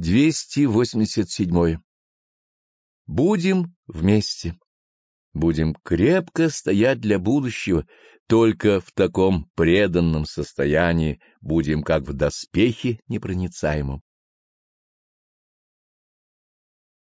287. Будем вместе. Будем крепко стоять для будущего, только в таком преданном состоянии будем как в доспехе непроницаемом.